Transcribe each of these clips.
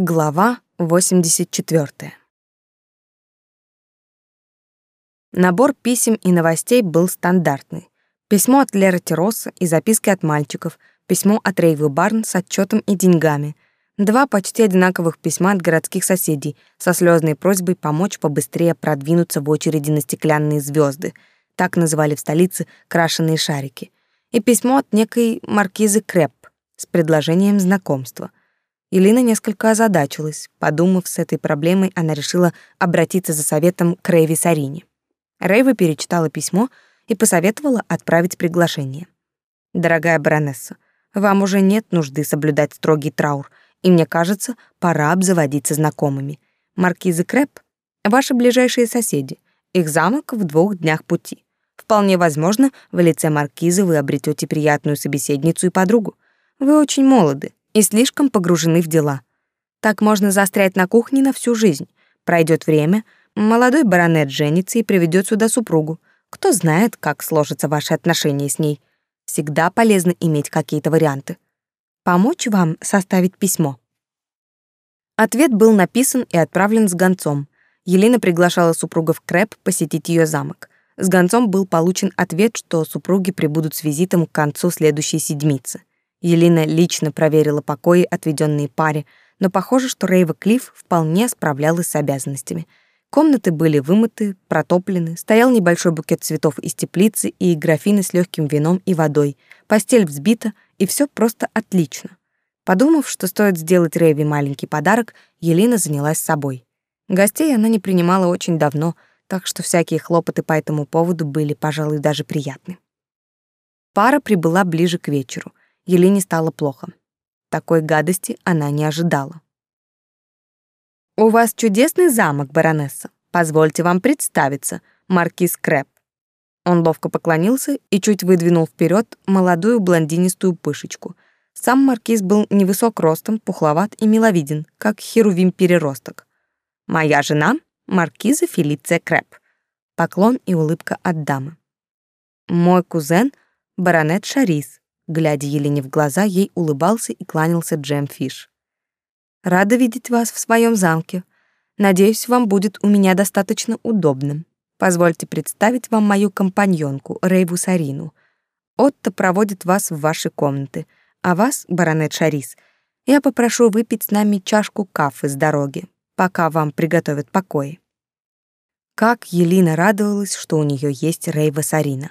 Глава 84. Набор писем и новостей был стандартный. Письмо от Леры Тероса и записки от мальчиков, письмо от Рейвы Барн с отчетом и деньгами, два почти одинаковых письма от городских соседей со слезной просьбой помочь побыстрее продвинуться в очереди на стеклянные звезды, так называли в столице крашеные шарики, и письмо от некой маркизы Крэп с предложением знакомства. Елена несколько озадачилась. Подумав с этой проблемой, она решила обратиться за советом к Рейви Сарине. Рейва перечитала письмо и посоветовала отправить приглашение. «Дорогая баронесса, вам уже нет нужды соблюдать строгий траур, и мне кажется, пора обзаводиться знакомыми. Маркизы Крэп — ваши ближайшие соседи. Их замок в двух днях пути. Вполне возможно, в лице маркизы вы обретете приятную собеседницу и подругу. Вы очень молоды, и слишком погружены в дела. Так можно застрять на кухне на всю жизнь. Пройдет время, молодой баронет женится и приведет сюда супругу. Кто знает, как сложатся ваши отношения с ней. Всегда полезно иметь какие-то варианты. Помочь вам составить письмо. Ответ был написан и отправлен с гонцом. Елена приглашала супругов Крэп посетить ее замок. С гонцом был получен ответ, что супруги прибудут с визитом к концу следующей седмицы. Елена лично проверила покои, отведенные паре, но похоже, что Рейва Клифф вполне справлялась с обязанностями. Комнаты были вымыты, протоплены, стоял небольшой букет цветов из теплицы и графины с легким вином и водой, постель взбита, и все просто отлично. Подумав, что стоит сделать Рейве маленький подарок, Елена занялась собой. Гостей она не принимала очень давно, так что всякие хлопоты по этому поводу были, пожалуй, даже приятны. Пара прибыла ближе к вечеру. Елене стало плохо. Такой гадости она не ожидала. «У вас чудесный замок, баронесса. Позвольте вам представиться, маркиз Крэп». Он ловко поклонился и чуть выдвинул вперед молодую блондинистую пышечку. Сам маркиз был невысок ростом, пухловат и миловиден, как херувим-переросток. «Моя жена — маркиза Фелиция Крэп». Поклон и улыбка от дамы. «Мой кузен — баронет Шарис», Глядя Елене в глаза, ей улыбался и кланялся Джем Фиш. «Рада видеть вас в своем замке. Надеюсь, вам будет у меня достаточно удобным. Позвольте представить вам мою компаньонку, Рейву Сарину. Отто проводит вас в ваши комнаты, а вас, баронет Шарис, я попрошу выпить с нами чашку кафе с дороги, пока вам приготовят покои». Как Елена радовалась, что у нее есть Рейва Сарина.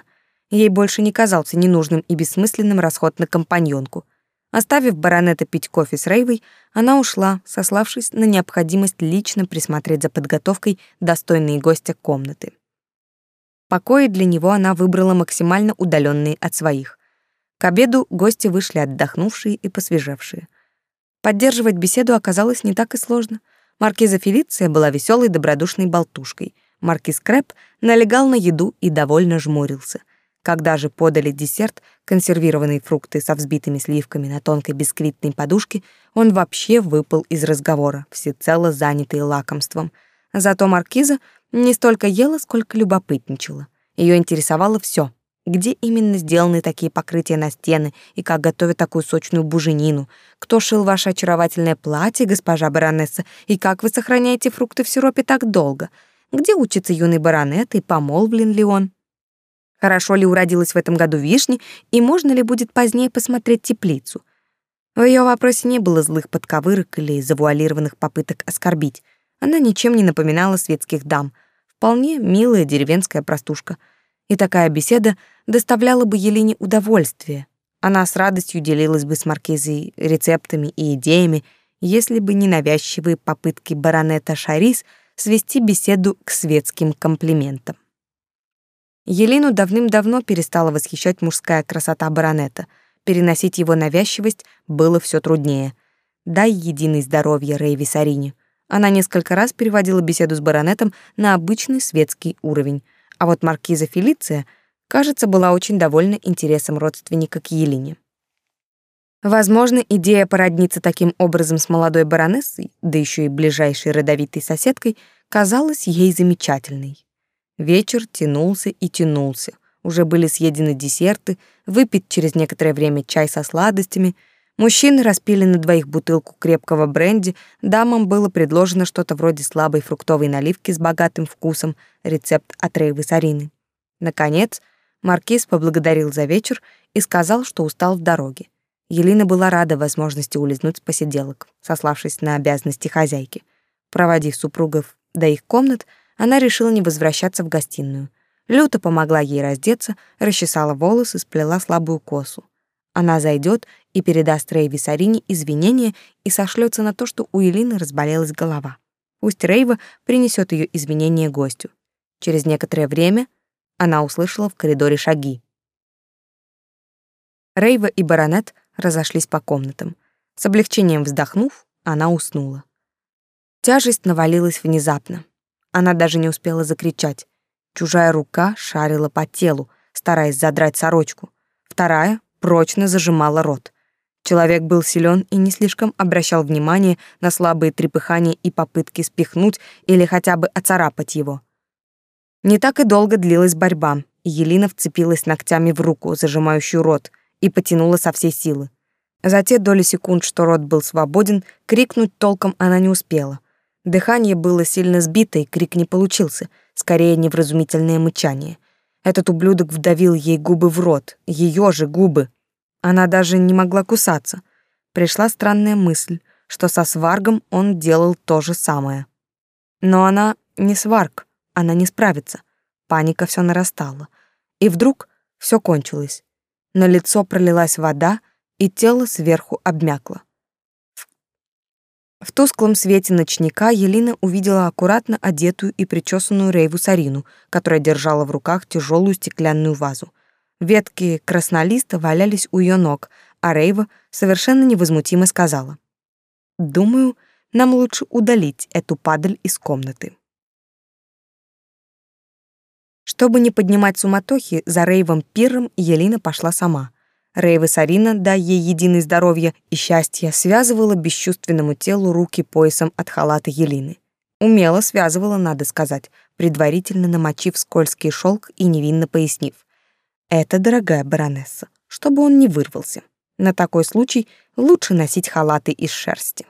Ей больше не казался ненужным и бессмысленным расход на компаньонку. Оставив баронета пить кофе с Рейвой, она ушла, сославшись на необходимость лично присмотреть за подготовкой достойные гостя комнаты. Покои для него она выбрала максимально удаленные от своих. К обеду гости вышли отдохнувшие и посвежевшие. Поддерживать беседу оказалось не так и сложно. Маркиза Фелиция была веселой, добродушной болтушкой. Маркиз Крэп налегал на еду и довольно жмурился. Когда же подали десерт, консервированные фрукты со взбитыми сливками на тонкой бисквитной подушке, он вообще выпал из разговора, всецело занятый лакомством. Зато маркиза не столько ела, сколько любопытничала. Ее интересовало все: где именно сделаны такие покрытия на стены и как готовят такую сочную буженину, кто шил ваше очаровательное платье, госпожа баронесса, и как вы сохраняете фрукты в сиропе так долго, где учится юный баронет и помолвлен ли он. Хорошо ли уродилась в этом году вишни и можно ли будет позднее посмотреть теплицу. В ее вопросе не было злых подковырок или завуалированных попыток оскорбить. Она ничем не напоминала светских дам. Вполне милая деревенская простушка. И такая беседа доставляла бы Елене удовольствие. Она с радостью делилась бы с маркизой рецептами и идеями, если бы не навязчивые попытки баронета Шарис свести беседу к светским комплиментам. Елену давным-давно перестала восхищать мужская красота баронета. Переносить его навязчивость было все труднее. Дай единый здоровье Рейви Сарине. Она несколько раз переводила беседу с баронетом на обычный светский уровень. А вот маркиза Фелиция, кажется, была очень довольна интересом родственника к Елене. Возможно, идея породниться таким образом с молодой баронессой, да еще и ближайшей родовитой соседкой, казалась ей замечательной. Вечер тянулся и тянулся. Уже были съедены десерты, выпит через некоторое время чай со сладостями. Мужчины распили на двоих бутылку крепкого бренди, дамам было предложено что-то вроде слабой фруктовой наливки с богатым вкусом, рецепт от Рейвы Сарины. Наконец, маркиз поблагодарил за вечер и сказал, что устал в дороге. Елена была рада возможности улизнуть с посиделок, сославшись на обязанности хозяйки. Проводив супругов до их комнат, она решила не возвращаться в гостиную. Люта помогла ей раздеться, расчесала волосы, сплела слабую косу. Она зайдет и передаст Рейве Сарине извинения и сошлется на то, что у Елины разболелась голова. Пусть Рейва принесет ее извинения гостю. Через некоторое время она услышала в коридоре шаги. Рейва и баронет разошлись по комнатам. С облегчением вздохнув, она уснула. Тяжесть навалилась внезапно. Она даже не успела закричать. Чужая рука шарила по телу, стараясь задрать сорочку. Вторая прочно зажимала рот. Человек был силен и не слишком обращал внимание на слабые трепыхания и попытки спихнуть или хотя бы оцарапать его. Не так и долго длилась борьба, и Елена вцепилась ногтями в руку, зажимающую рот, и потянула со всей силы. За те доли секунд, что рот был свободен, крикнуть толком она не успела. Дыхание было сильно сбито, и крик не получился, скорее невразумительное мычание — этот ублюдок вдавил ей губы в рот, ее же губы. Она даже не могла кусаться. Пришла странная мысль, что со сваргом он делал то же самое. Но она не сварг, она не справится. Паника все нарастала. И вдруг все кончилось. На лицо пролилась вода, и тело сверху обмякло. В тусклом свете ночника Елена увидела аккуратно одетую и причесанную Рейву Сарину, которая держала в руках тяжелую стеклянную вазу. Ветки краснолиста валялись у ее ног, а Рейва совершенно невозмутимо сказала. «Думаю, нам лучше удалить эту падаль из комнаты». Чтобы не поднимать суматохи, за Рейвом Пиром Елена пошла сама — Рейва Сарина, дай ей единое здоровье и счастье, связывала бесчувственному телу руки поясом от халата Елины. Умело связывала, надо сказать, предварительно намочив скользкий шелк и невинно пояснив. «Это, дорогая баронесса, чтобы он не вырвался. На такой случай лучше носить халаты из шерсти».